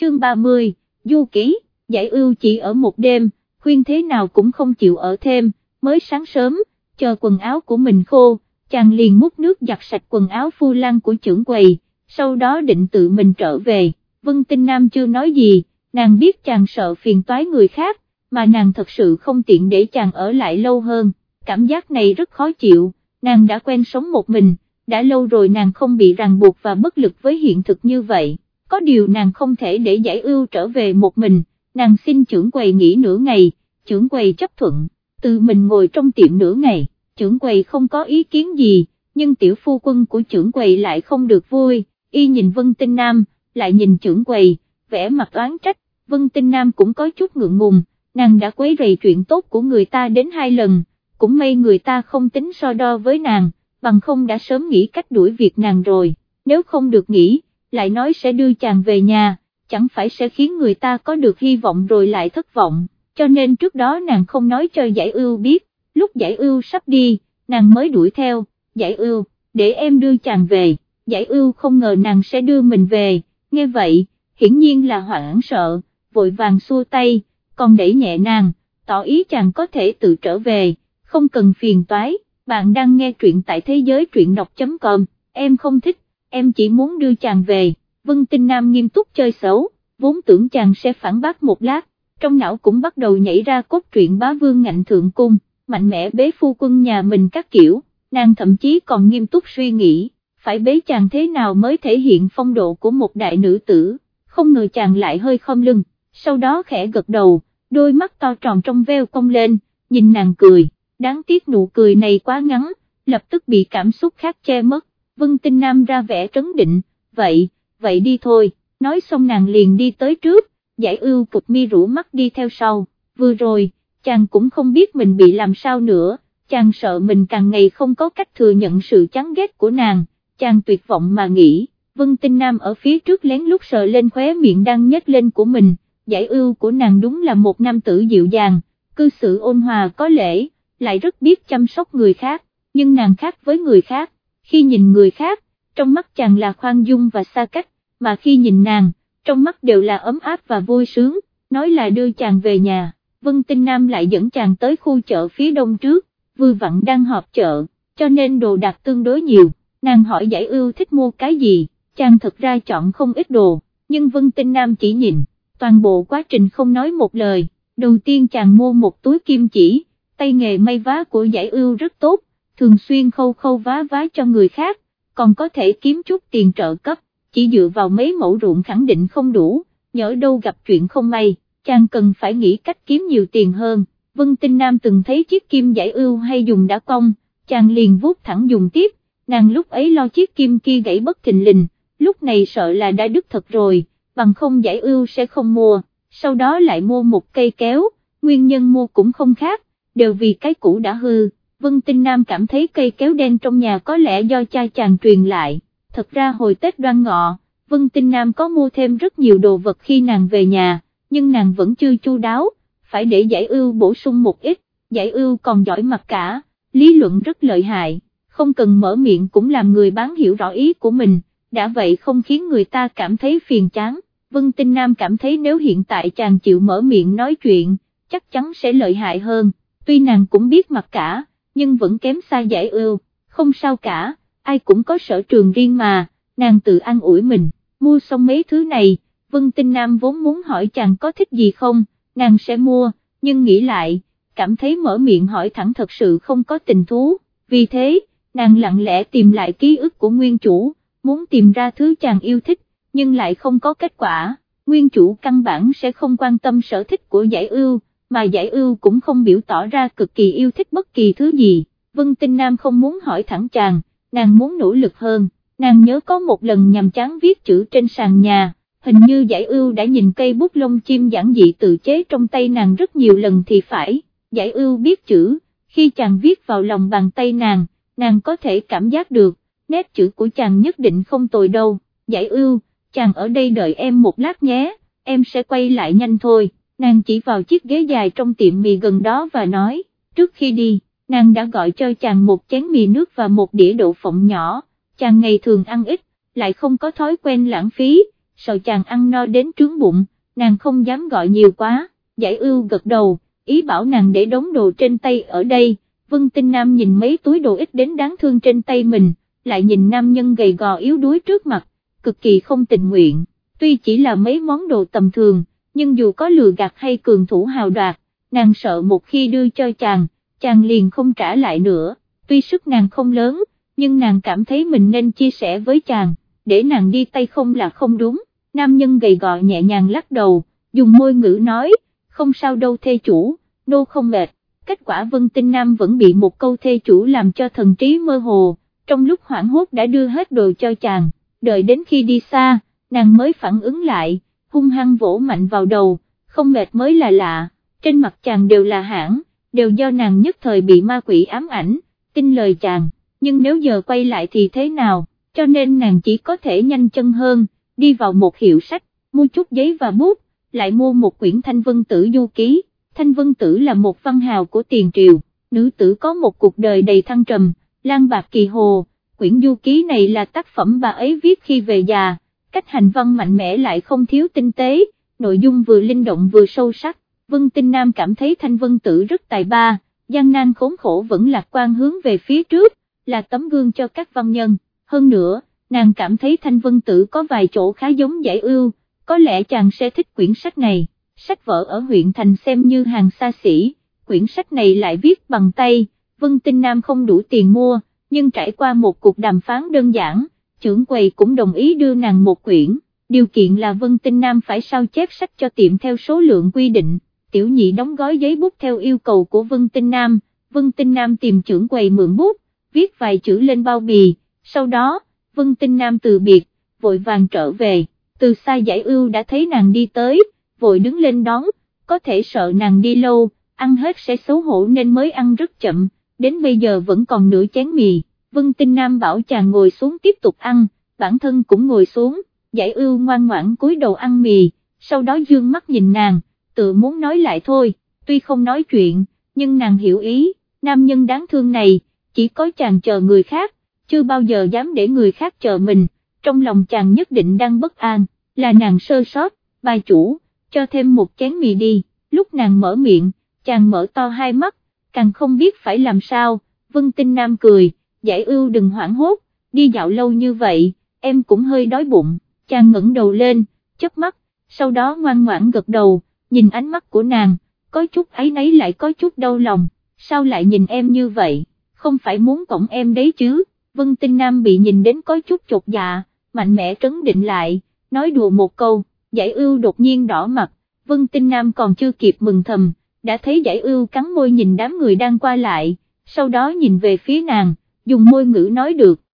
chương 30, du ký, giải ưu chỉ ở một đêm, khuyên thế nào cũng không chịu ở thêm, mới sáng sớm, chờ quần áo của mình khô, chàng liền múc nước giặt sạch quần áo phu lăng của trưởng quầy, sau đó định tự mình trở về, Vân Tinh Nam chưa nói gì, nàng biết chàng sợ phiền toái người khác, mà nàng thật sự không tiện để chàng ở lại lâu hơn, cảm giác này rất khó chịu, nàng đã quen sống một mình, đã lâu rồi nàng không bị ràng buộc và bất lực với hiện thực như vậy, có điều nàng không thể để giải ưu trở về một mình, nàng xin trưởng quầy nghỉ nửa ngày, trưởng quầy chấp thuận, tự mình ngồi trong tiệm nửa ngày, trưởng quầy không có ý kiến gì, nhưng tiểu phu quân của trưởng quầy lại không được vui, y nhìn Vân Tinh Nam, lại nhìn trưởng quầy, vẽ mặt oán trách, Vân Tinh Nam cũng có chút ngượng ngùng, nàng đã quấy rầy chuyện tốt của người ta đến hai lần, cũng may người ta không tính so đo với nàng, bằng không đã sớm nghĩ cách đuổi việc nàng rồi, nếu không được nghĩ, lại nói sẽ đưa chàng về nhà, chẳng phải sẽ khiến người ta có được hy vọng rồi lại thất vọng, cho nên trước đó nàng không nói cho giải ưu biết, lúc giải ưu sắp đi, nàng mới đuổi theo, giải ưu, để em đưa chàng về, giải ưu không ngờ nàng sẽ đưa mình về, nghe vậy, hiển nhiên là hoảng sợ, vội vàng xua tay, còn đẩy nhẹ nàng, tỏ ý chàng có thể tự trở về, không cần phiền toái, bạn đang nghe truyện tại thế giới truyện đọc.com, em không thích, em chỉ muốn đưa chàng về, Vân Tinh Nam nghiêm túc chơi xấu, vốn tưởng chàng sẽ phản bác một lát, trong não cũng bắt đầu nhảy ra cốt truyện bá vương ngạnh thượng cung, mạnh mẽ bế phu quân nhà mình các kiểu, nàng thậm chí còn nghiêm túc suy nghĩ, phải bế chàng thế nào mới thể hiện phong độ của một đại nữ tử, không ngờ chàng lại hơi khom lưng, sau đó khẽ gật đầu, đôi mắt to tròn trong veo cong lên, nhìn nàng cười, đáng tiếc nụ cười này quá ngắn, lập tức bị cảm xúc khác che mất, Vân Tinh Nam ra vẻ trấn định, vậy, vậy đi thôi, nói xong nàng liền đi tới trước, giải ưu phục mi rũ mắt đi theo sau, vừa rồi, chàng cũng không biết mình bị làm sao nữa, chàng sợ mình càng ngày không có cách thừa nhận sự chán ghét của nàng, chàng tuyệt vọng mà nghĩ, Vân Tinh Nam ở phía trước lén lút sờ lên khóe miệng đang nhếch lên của mình, giải ưu của nàng đúng là một nam tử dịu dàng, cư xử ôn hòa có lễ, lại rất biết chăm sóc người khác, nhưng nàng khác với người khác, khi nhìn người khác, trong mắt chàng là khoan dung và xa cách, mà khi nhìn nàng, trong mắt đều là ấm áp và vui sướng, nói là đưa chàng về nhà, Vân Tinh Nam lại dẫn chàng tới khu chợ phía đông trước, vừa vặn đang họp chợ, cho nên đồ đạc tương đối nhiều, nàng hỏi giải ưu thích mua cái gì, chàng thật ra chọn không ít đồ, nhưng Vân Tinh Nam chỉ nhìn, toàn bộ quá trình không nói một lời, đầu tiên chàng mua một túi kim chỉ, tay nghề may vá của giải ưu rất tốt, thường xuyên khâu khâu vá vá cho người khác, còn có thể kiếm chút tiền trợ cấp, chỉ dựa vào mấy mẫu ruộng khẳng định không đủ, nhỡ đâu gặp chuyện không may, chàng cần phải nghĩ cách kiếm nhiều tiền hơn. Vân Tinh Nam từng thấy chiếc kim giải ưu hay dùng đã cong, chàng liền vuốt thẳng dùng tiếp, nàng lúc ấy lo chiếc kim kia gãy bất thình lình, lúc này sợ là đã đứt thật rồi, bằng không giải ưu sẽ không mua, sau đó lại mua một cây kéo, nguyên nhân mua cũng không khác, đều vì cái cũ đã hư, Vân Tinh Nam cảm thấy cây kéo đen trong nhà có lẽ do cha chàng truyền lại, thật ra hồi Tết đoan ngọ, Vân Tinh Nam có mua thêm rất nhiều đồ vật khi nàng về nhà, nhưng nàng vẫn chưa chu đáo, phải để giải ưu bổ sung một ít, giải ưu còn giỏi mặt cả, lý luận rất lợi hại, không cần mở miệng cũng làm người bán hiểu rõ ý của mình, đã vậy không khiến người ta cảm thấy phiền chán, Vân Tinh Nam cảm thấy nếu hiện tại chàng chịu mở miệng nói chuyện, chắc chắn sẽ lợi hại hơn, tuy nàng cũng biết mặt cả, nhưng vẫn kém xa giải ưu, không sao cả, ai cũng có sở trường riêng mà, nàng tự ăn ủi mình, mua xong mấy thứ này, Vân Tinh Nam vốn muốn hỏi chàng có thích gì không, nàng sẽ mua, nhưng nghĩ lại, cảm thấy mở miệng hỏi thẳng thật sự không có tình thú, vì thế, nàng lặng lẽ tìm lại ký ức của nguyên chủ, muốn tìm ra thứ chàng yêu thích, nhưng lại không có kết quả, nguyên chủ căn bản sẽ không quan tâm sở thích của giải ưu, mà giải ưu cũng không biểu tỏ ra cực kỳ yêu thích bất kỳ thứ gì, Vân Tinh Nam không muốn hỏi thẳng chàng, nàng muốn nỗ lực hơn, nàng nhớ có một lần nhằm chán viết chữ trên sàn nhà, hình như giải ưu đã nhìn cây bút lông chim giản dị tự chế trong tay nàng rất nhiều lần thì phải, giải ưu biết chữ, khi chàng viết vào lòng bàn tay nàng, nàng có thể cảm giác được, nét chữ của chàng nhất định không tồi đâu, giải ưu, chàng ở đây đợi em một lát nhé, em sẽ quay lại nhanh thôi, nàng chỉ vào chiếc ghế dài trong tiệm mì gần đó và nói, trước khi đi, nàng đã gọi cho chàng một chén mì nước và một đĩa đậu phộng nhỏ, chàng ngày thường ăn ít, lại không có thói quen lãng phí, sợ chàng ăn no đến trướng bụng, nàng không dám gọi nhiều quá, giải ưu gật đầu, ý bảo nàng để đống đồ trên tay ở đây, Vân Tinh Nam nhìn mấy túi đồ ít đến đáng thương trên tay mình, lại nhìn nam nhân gầy gò yếu đuối trước mặt, cực kỳ không tình nguyện, tuy chỉ là mấy món đồ tầm thường, nhưng dù có lừa gạt hay cường thủ hào đoạt, nàng sợ một khi đưa cho chàng, chàng liền không trả lại nữa, tuy sức nàng không lớn, nhưng nàng cảm thấy mình nên chia sẻ với chàng, để nàng đi tay không là không đúng, nam nhân gầy gò nhẹ nhàng lắc đầu, dùng môi ngữ nói, không sao đâu thê chủ, nô không mệt, kết quả Vân Tinh Nam vẫn bị một câu thê chủ làm cho thần trí mơ hồ, trong lúc hoảng hốt đã đưa hết đồ cho chàng, đợi đến khi đi xa, nàng mới phản ứng lại, hung hăng vỗ mạnh vào đầu, không mệt mới là lạ, trên mặt chàng đều là hãng, đều do nàng nhất thời bị ma quỷ ám ảnh, tin lời chàng, nhưng nếu giờ quay lại thì thế nào, cho nên nàng chỉ có thể nhanh chân hơn, đi vào một hiệu sách, mua chút giấy và bút, lại mua một quyển thanh vân tử du ký, thanh vân tử là một văn hào của tiền triều, nữ tử có một cuộc đời đầy thăng trầm, lan bạc kỳ hồ, quyển du ký này là tác phẩm bà ấy viết khi về già, cách hành văn mạnh mẽ lại không thiếu tinh tế, nội dung vừa linh động vừa sâu sắc, Vân Tinh Nam cảm thấy thanh vân tử rất tài ba, gian nan khốn khổ vẫn lạc quan hướng về phía trước, là tấm gương cho các văn nhân, hơn nữa, nàng cảm thấy thanh vân tử có vài chỗ khá giống giải ưu, có lẽ chàng sẽ thích quyển sách này, sách vở ở huyện thành xem như hàng xa xỉ, quyển sách này lại viết bằng tay, Vân Tinh Nam không đủ tiền mua, nhưng trải qua một cuộc đàm phán đơn giản, trưởng quầy cũng đồng ý đưa nàng một quyển, điều kiện là Vân Tinh Nam phải sao chép sách cho tiệm theo số lượng quy định, tiểu nhị đóng gói giấy bút theo yêu cầu của Vân Tinh Nam, Vân Tinh Nam tìm trưởng quầy mượn bút, viết vài chữ lên bao bì, sau đó, Vân Tinh Nam từ biệt, vội vàng trở về, từ xa giải ưu đã thấy nàng đi tới, vội đứng lên đón, có thể sợ nàng đi lâu, ăn hết sẽ xấu hổ nên mới ăn rất chậm, đến bây giờ vẫn còn nửa chén mì, Vân Tinh Nam bảo chàng ngồi xuống tiếp tục ăn, bản thân cũng ngồi xuống, giải ưu ngoan ngoãn cúi đầu ăn mì, sau đó dương mắt nhìn nàng, tự muốn nói lại thôi, tuy không nói chuyện, nhưng nàng hiểu ý, nam nhân đáng thương này, chỉ có chàng chờ người khác, chưa bao giờ dám để người khác chờ mình, trong lòng chàng nhất định đang bất an, là nàng sơ sót, bài chủ, cho thêm một chén mì đi, lúc nàng mở miệng, chàng mở to hai mắt, càng không biết phải làm sao, Vân Tinh Nam cười, giải ưu đừng hoảng hốt, đi dạo lâu như vậy, em cũng hơi đói bụng, chàng ngẩng đầu lên, chớp mắt, sau đó ngoan ngoãn gật đầu, nhìn ánh mắt của nàng, có chút ấy nấy lại có chút đau lòng, sao lại nhìn em như vậy, không phải muốn cổng em đấy chứ, Vân Tinh Nam bị nhìn đến có chút chột dạ, mạnh mẽ trấn định lại, nói đùa một câu, giải ưu đột nhiên đỏ mặt, Vân Tinh Nam còn chưa kịp mừng thầm, đã thấy giải ưu cắn môi nhìn đám người đang qua lại, sau đó nhìn về phía nàng, dùng môi ngữ nói được,